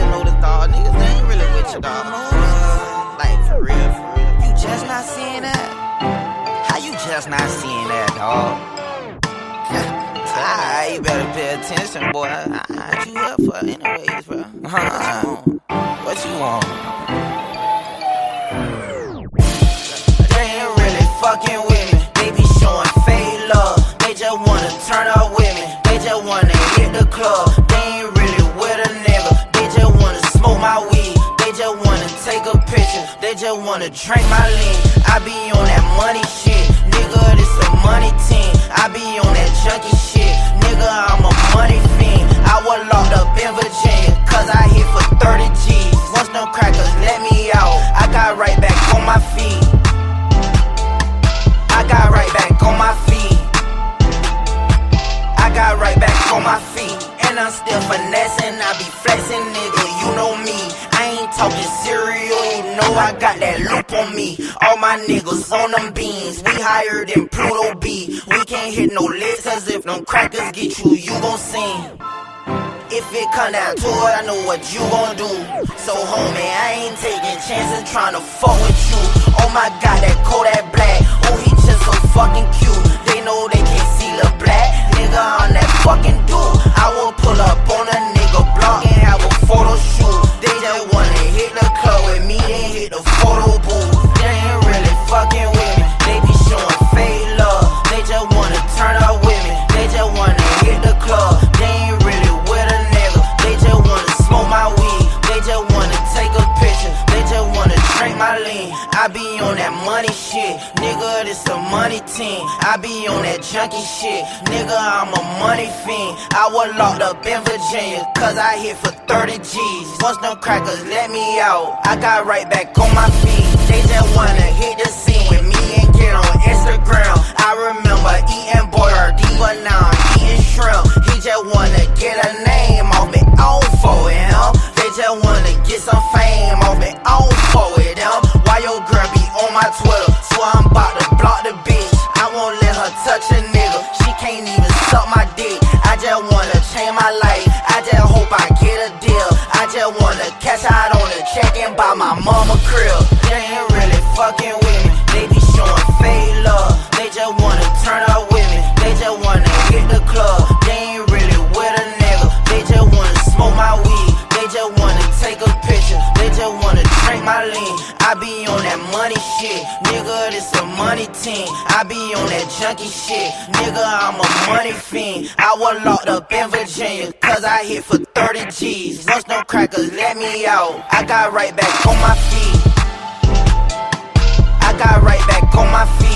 just noticed, dog. Niggas they ain't really with you, dog. Like for real, for real. You just not seeing that? How you just not seeing that, dog? Ah, you better pay attention, boy. Ah, you up for anyways, bro. Uh-huh. What you want? They ain't really fucking with me. They be showing fake love. They just wanna turn up with me. They just wanna hit the club. Smoke my weed. They just wanna take a picture. They just wanna drink my lean. I be on that money shit. Nigga, this a money team. I be on that junkie shit. Nigga, I'm a money fiend. I was locked up in Virginia. Cause I hit for 30 G's. Once them crackers let me out, I got right back on my feet. I got right back on my feet. I got right back on my feet. And I'm still finessing. I be flexing, talking cereal. You know I got that loop on me. All my niggas on them beans. We higher than Pluto B. We can't hit no licks. Cause if them crackers get you, you gon' sing. If it come down to it, I know what you gon' do. So, homie, I ain't taking chances trying to fuck with you. Oh my god, that Kodak Black. On that money shit. Nigga, this a money team. I be on that junkie shit. Nigga, I'm a money fiend. I was locked up in Virginia. Cause I hit for 30 G's. Once them crackers let me out, I got right back on my feet. They just wanna hit the scene with me and get on Instagram. I remember eating border but now I'm eating shrimp. He just wanna get a out on a check and buy my mama crib. They ain't really fucking take a picture. They just wanna drink my lean. I be on that money shit. Nigga, this a money team. I be on that junkie shit. Nigga, I'm a money fiend. I was locked up in Virginia. Cause I hit for 30 G's. Once no crackers let me out, I got right back on my feet. I got right back on my feet.